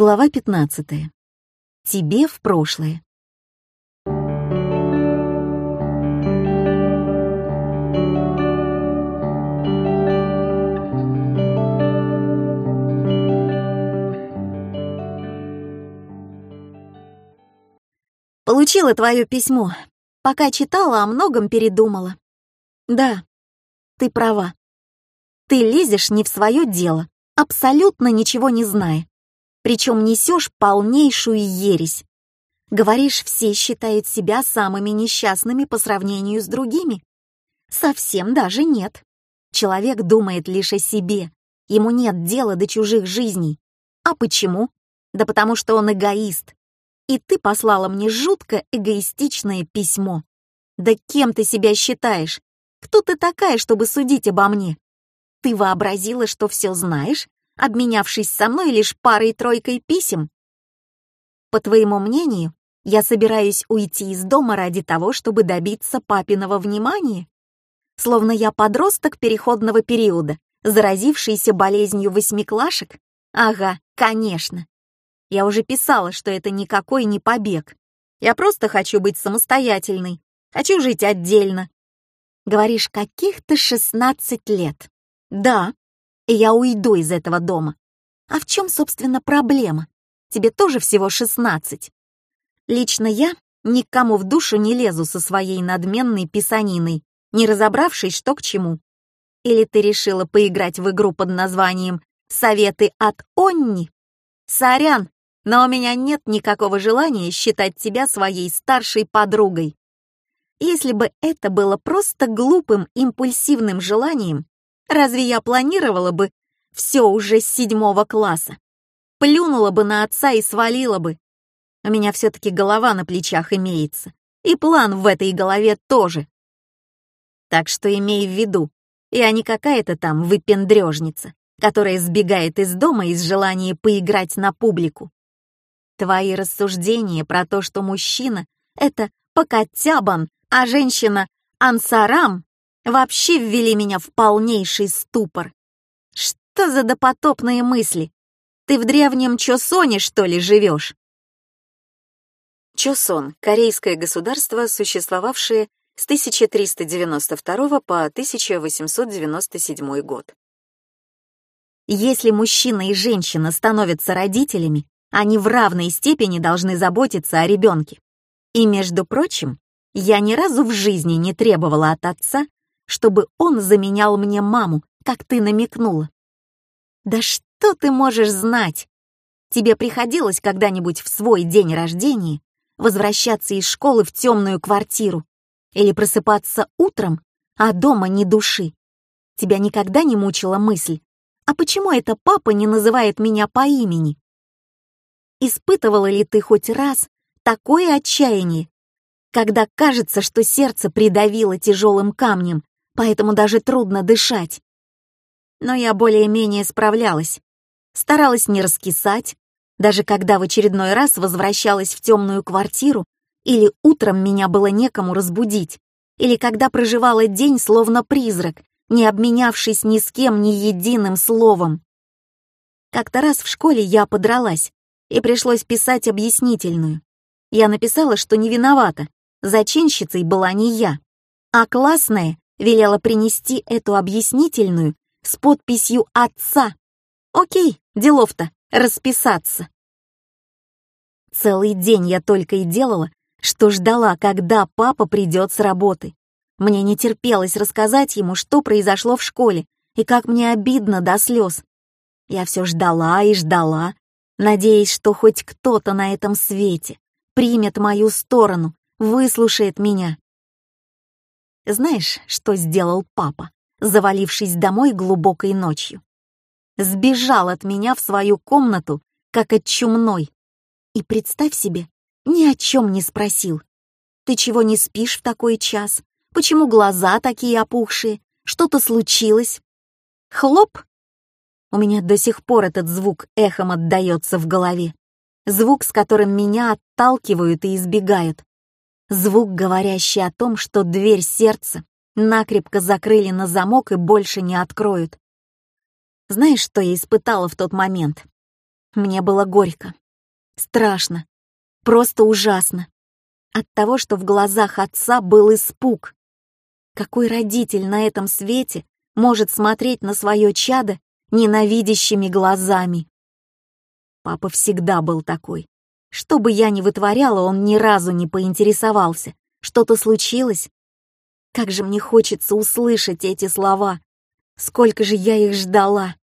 Глава 15. Тебе в прошлое. Получила твое письмо. Пока читала, о многом передумала. Да, ты права. Ты лезешь не в свое дело, абсолютно ничего не зная. Причем несешь полнейшую ересь. Говоришь, все считают себя самыми несчастными по сравнению с другими. Совсем даже нет. Человек думает лишь о себе. Ему нет дела до чужих жизней. А почему? Да потому что он эгоист. И ты послала мне жутко эгоистичное письмо. Да кем ты себя считаешь? Кто ты такая, чтобы судить обо мне? Ты вообразила, что все знаешь, обменявшись со мной лишь парой-тройкой писем? По твоему мнению, я собираюсь уйти из дома ради того, чтобы добиться папиного внимания? Словно я подросток переходного периода, заразившийся болезнью восьмиклашек? Ага, конечно. Я уже писала, что это никакой не побег. Я просто хочу быть самостоятельной, хочу жить отдельно. Говоришь, каких-то 16 лет. Да, и я уйду из этого дома. А в чем, собственно, проблема? Тебе тоже всего 16. Лично я никому в душу не лезу со своей надменной писаниной, не разобравшись, что к чему. Или ты решила поиграть в игру под названием «Советы от Онни»? Сорян, но у меня нет никакого желания считать тебя своей старшей подругой. Если бы это было просто глупым импульсивным желанием, разве я планировала бы все уже с седьмого класса? Плюнула бы на отца и свалила бы. У меня все-таки голова на плечах имеется, и план в этой голове тоже. Так что имей в виду, я не какая-то там выпендрежница, которая сбегает из дома из желания поиграть на публику. Твои рассуждения про то, что мужчина — это покатябан, а женщина — ансарам, вообще ввели меня в полнейший ступор. Что за допотопные мысли? Ты в древнем Чосоне, что ли, живешь? Чосон — корейское государство, существовавшее с 1392 по 1897 год. Если мужчина и женщина становятся родителями, они в равной степени должны заботиться о ребенке. И, между прочим, я ни разу в жизни не требовала от отца, чтобы он заменял мне маму, как ты намекнула. Да что ты можешь знать? Тебе приходилось когда-нибудь в свой день рождения возвращаться из школы в темную квартиру или просыпаться утром, а дома ни души? Тебя никогда не мучила мысль, а почему это папа не называет меня по имени? Испытывала ли ты хоть раз такое отчаяние, когда кажется, что сердце придавило тяжелым камнем, поэтому даже трудно дышать? Но я более-менее справлялась, старалась не раскисать, даже когда в очередной раз возвращалась в темную квартиру или утром меня было некому разбудить, или когда проживала день словно призрак, не обменявшись ни с кем ни единым словом. Как-то раз в школе я подралась, и пришлось писать объяснительную. Я написала, что не виновата, зачинщицей была не я, а классная велела принести эту объяснительную с подписью отца. Окей, делов-то, расписаться. Целый день я только и делала, что ждала, когда папа придет с работы. Мне не терпелось рассказать ему, что произошло в школе и как мне обидно до слез. Я все ждала и ждала, надеясь, что хоть кто-то на этом свете примет мою сторону, выслушает меня. Знаешь, что сделал папа, завалившись домой глубокой ночью? Сбежал от меня в свою комнату, как от чумной. И представь себе, ни о чем не спросил. Ты чего не спишь в такой час? Почему глаза такие опухшие? Что-то случилось? Хлоп, у меня до сих пор этот звук эхом отдается в голове. Звук, с которым меня отталкивают и избегают. Звук, говорящий о том, что дверь сердца накрепко закрыли на замок и больше не откроют. Знаешь, что я испытала в тот момент? Мне было горько. Страшно. Просто ужасно. От того, что в глазах отца был испуг. Какой родитель на этом свете может смотреть на свое чадо ненавидящими глазами? Папа всегда был такой. Что бы я ни вытворяла, он ни разу не поинтересовался. Что-то случилось? Как же мне хочется услышать эти слова. Сколько же я их ждала.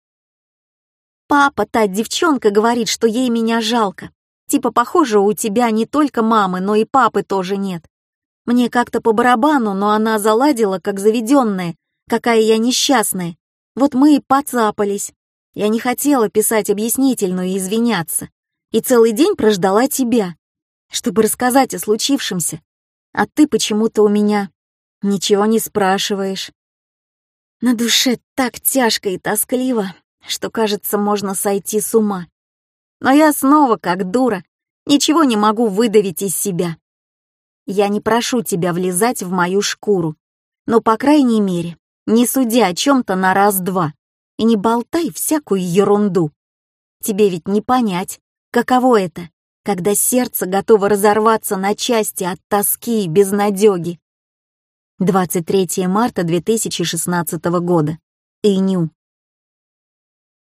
Папа, та девчонка, говорит, что ей меня жалко. Типа, похоже, у тебя не только мамы, но и папы тоже нет. Мне как-то по барабану, но она заладила, как заведенная, какая я несчастная. Вот мы и поцапались. Я не хотела писать объяснительную и извиняться. И целый день прождала тебя, чтобы рассказать о случившемся. А ты почему-то у меня ничего не спрашиваешь. На душе так тяжко и тоскливо, что, кажется, можно сойти с ума. Но я снова, как дура, ничего не могу выдавить из себя. Я не прошу тебя влезать в мою шкуру, но, по крайней мере, не суди о чем-то на раз-два и не болтай всякую ерунду. Тебе ведь не понять, каково это, когда сердце готово разорваться на части от тоски и безнадеги. 23 марта 2016 года. Иню.